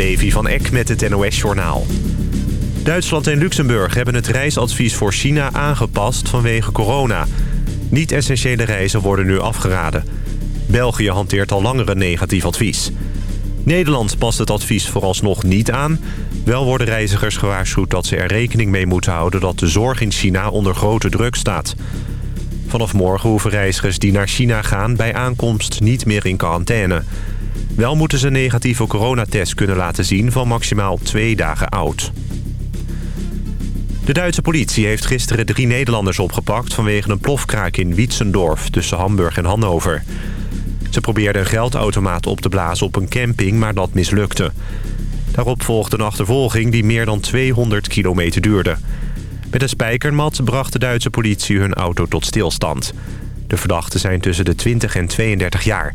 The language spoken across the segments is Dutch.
Levi van Eck met het NOS-journaal. Duitsland en Luxemburg hebben het reisadvies voor China aangepast vanwege corona. Niet-essentiële reizen worden nu afgeraden. België hanteert al langer een negatief advies. Nederland past het advies vooralsnog niet aan. Wel worden reizigers gewaarschuwd dat ze er rekening mee moeten houden... dat de zorg in China onder grote druk staat. Vanaf morgen hoeven reizigers die naar China gaan... bij aankomst niet meer in quarantaine. Wel moeten ze een negatieve coronatest kunnen laten zien... van maximaal twee dagen oud. De Duitse politie heeft gisteren drie Nederlanders opgepakt... vanwege een plofkraak in Wietsendorf tussen Hamburg en Hannover. Ze probeerden een geldautomaat op te blazen op een camping, maar dat mislukte. Daarop volgde een achtervolging die meer dan 200 kilometer duurde. Met een spijkermat bracht de Duitse politie hun auto tot stilstand. De verdachten zijn tussen de 20 en 32 jaar.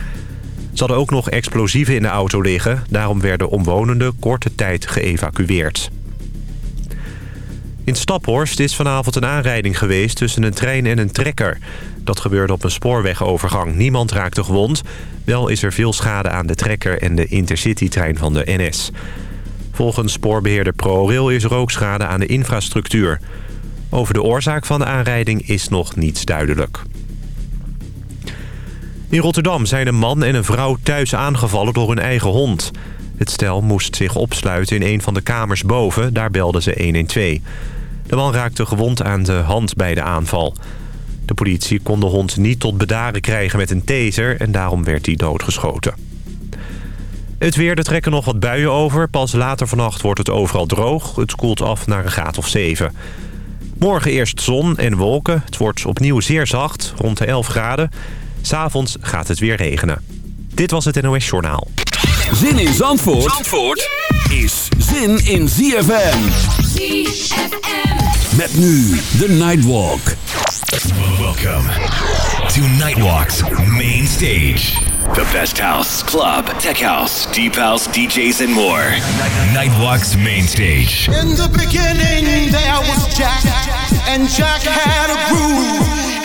Ze hadden ook nog explosieven in de auto liggen. Daarom werden omwonenden korte tijd geëvacueerd. In Staphorst is vanavond een aanrijding geweest tussen een trein en een trekker. Dat gebeurde op een spoorwegovergang. Niemand raakte gewond. Wel is er veel schade aan de trekker en de Intercity-trein van de NS. Volgens spoorbeheerder ProRail is er ook schade aan de infrastructuur. Over de oorzaak van de aanrijding is nog niets duidelijk. In Rotterdam zijn een man en een vrouw thuis aangevallen door hun eigen hond. Het stel moest zich opsluiten in een van de kamers boven. Daar belden ze 112. De man raakte gewond aan de hand bij de aanval. De politie kon de hond niet tot bedaren krijgen met een taser... en daarom werd hij doodgeschoten. Het weer, er trekken nog wat buien over. Pas later vannacht wordt het overal droog. Het koelt af naar een graad of 7. Morgen eerst zon en wolken. Het wordt opnieuw zeer zacht, rond de 11 graden. S'avonds gaat het weer regenen. Dit was het NOS Journaal. Zin in Zandvoort, Zandvoort is zin in ZFM. ZFM. Met nu de Nightwalk. Welcome to Nightwalk's main stage. The best house, club, tech house, deep house, DJs, and more. Nightwalk's main stage. In the beginning, there was Jack, and Jack had a groove.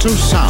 to sound.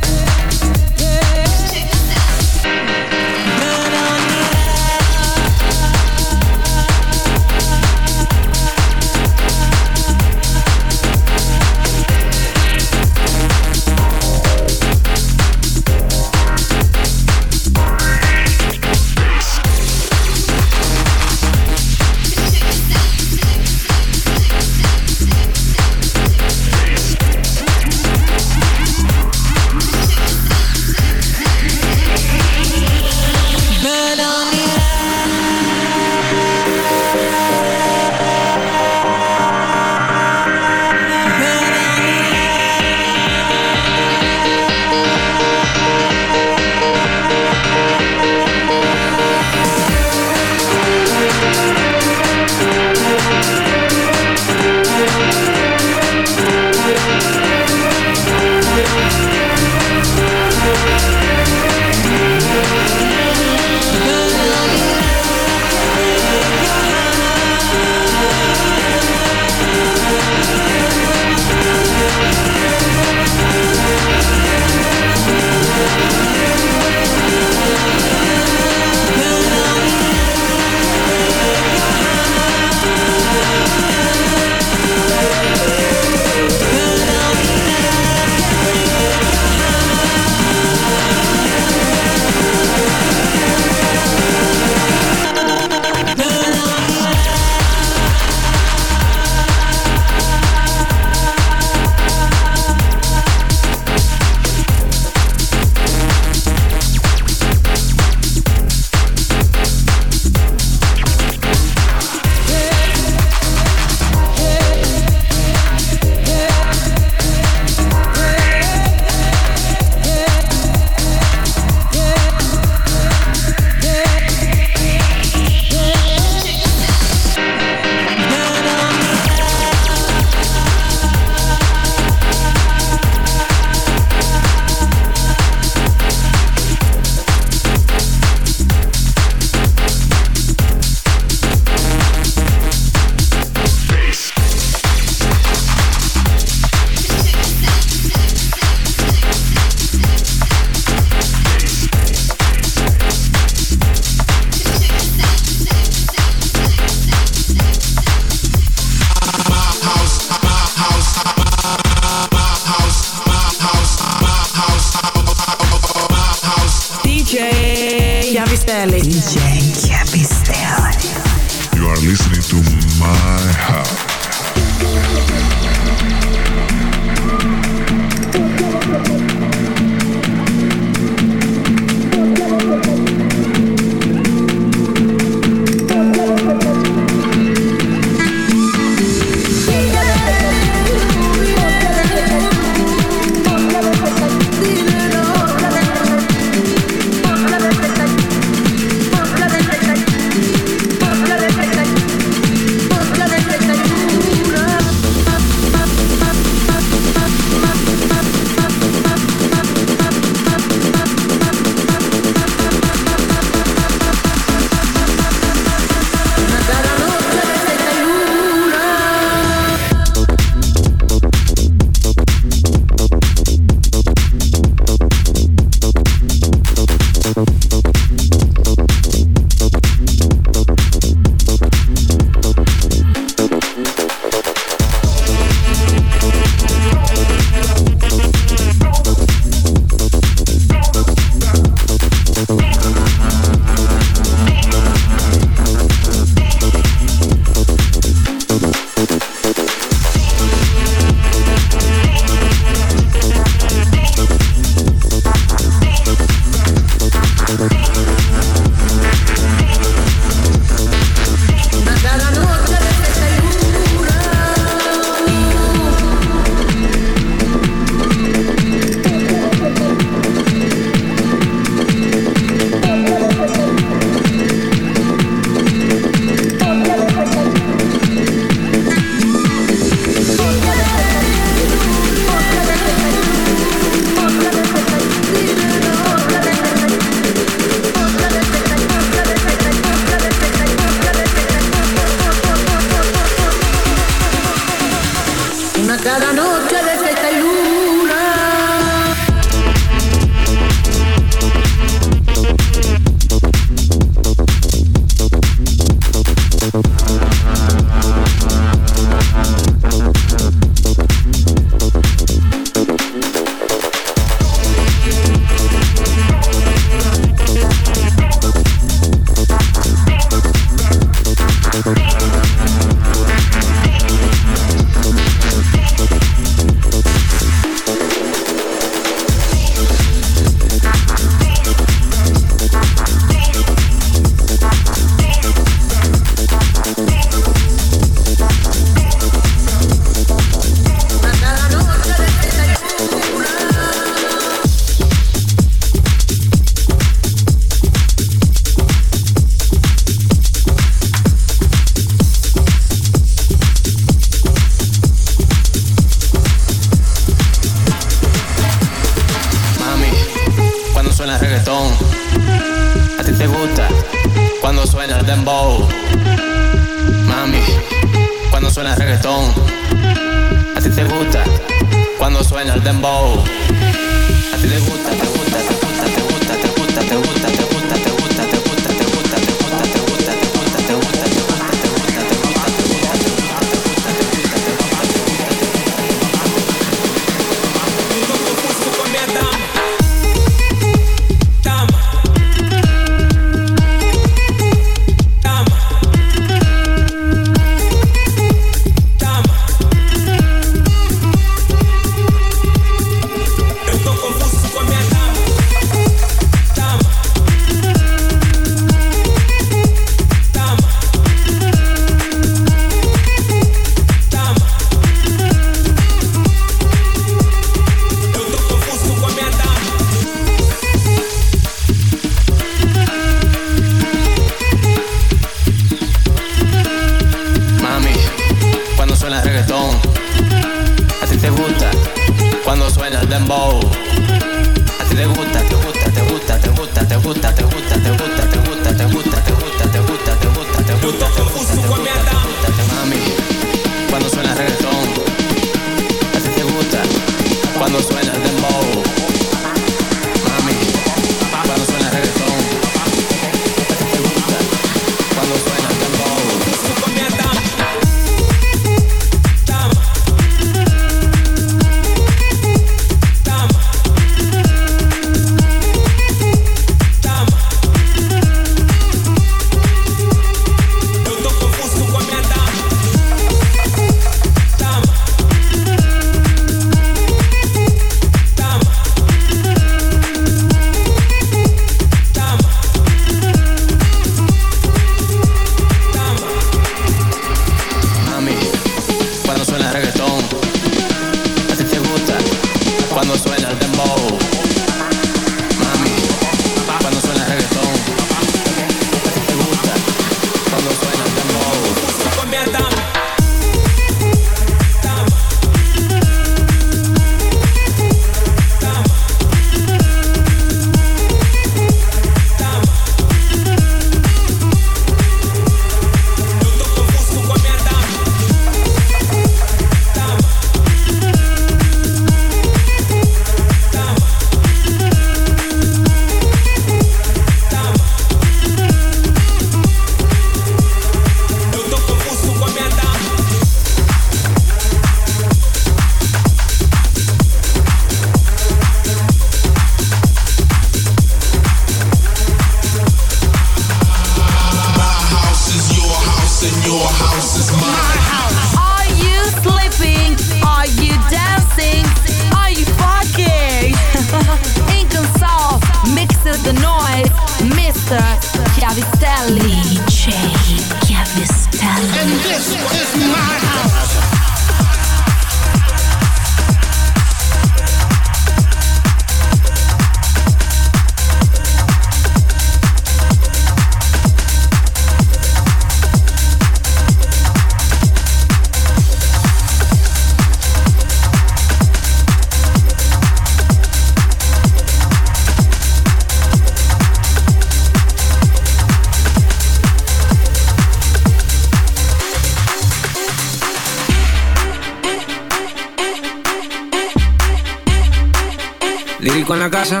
En la casa.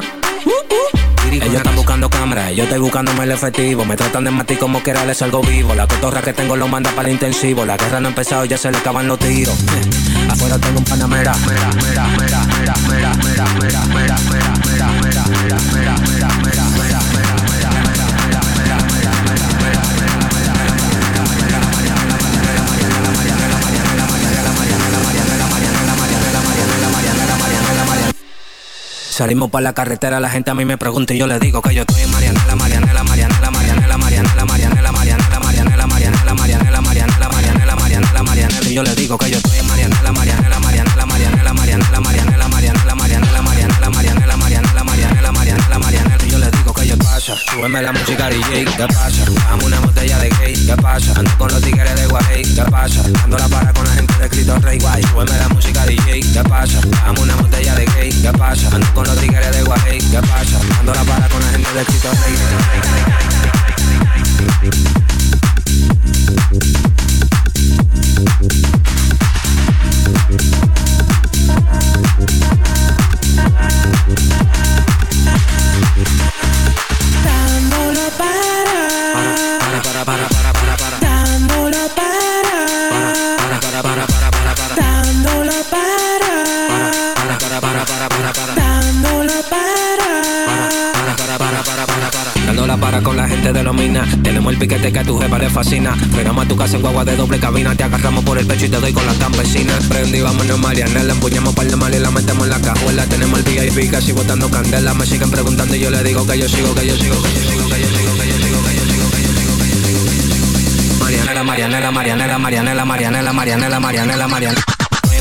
Ellos están buscando cámaras, yo estoy buscándome el efectivo. Me tratan de matar como quiera, les salgo vivo. La cotorra que tengo lo manda para el intensivo. La guerra no ha empezado, ya se le acaban los tiros. Afuera tengo un panamera. Mera, mera, mera, mera, mera, mera, mera, mera, mera, mera, mera, mera, mera, mera, mera, mera, Salimos para la carretera, la gente a mí me pregunta y yo le digo que yo estoy en Marianela, Marianela, Marianela, Marianela, Marianela, Marianela, Marianela, Marianela, Marianela, Marianela, Marianela, Marianela, Marianela, Marianela, y yo le digo que yo estoy pasa, súbeme la música DJ, ¿qué pasa? Dame una botella de gay, ¿qué pasa? Ando con los tigres de Guay, ¿qué pasa? Dando la para con la gente de Cristo Rey, guay, súbeme la música DJ, ¿qué pasa? Dame una botella de gay, ¿qué pasa? Ando con los tigres de Guay, ¿qué pasa? Dando la para con la gente de Cristo Rey. Dándolo para. Para, para, para, para, para. Dándolo para. Para, para, para, para, para, para. Dándolo para. Para, para, para, para, para, para. Dándolo para. Para, para, para, para, para, para. Dando la para con la gente de los minas. Tenemos el piquete que a tu jefa le fascina. Frenamos a tu casa en guagua de doble cabina. Te agarramos por el pecho y te doy con las campesinas. Prendí, vámonos Marianela. Empuñamos par de mal y la metemos en la cajuela. Tenemos el VIP casi botando candela. Me siguen preguntando y yo le digo que yo sigo, que yo sigo, que yo sigo, Marianela, Marianela, Marianela, Marianela, Marianela, Marianela, Marianela, Marianela.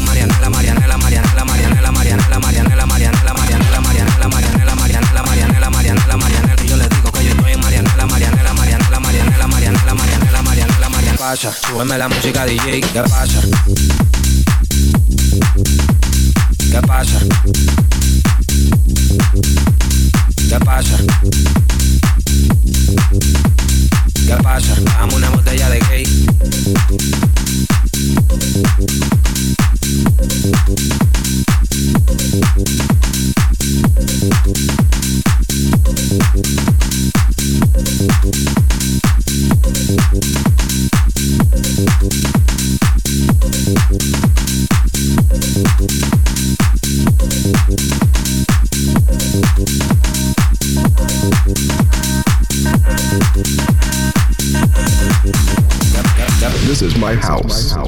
Marianela, Marianela, Marianela, Marianela, Marianela, Marianela, Marianela, Marianela, Marianela, Marianela, Marianela, Marianela, Marianela, Marianela. Y yo le digo que yo estoy Marianela, Marianela, Marianela, Marianela, Marianela, Marianela, Marianela, Marianela. Pasa, súbeme la música DJ, ¿qué pasa? ¿Qué pasa?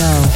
show.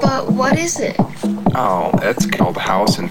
But what is it? Oh, it's called House and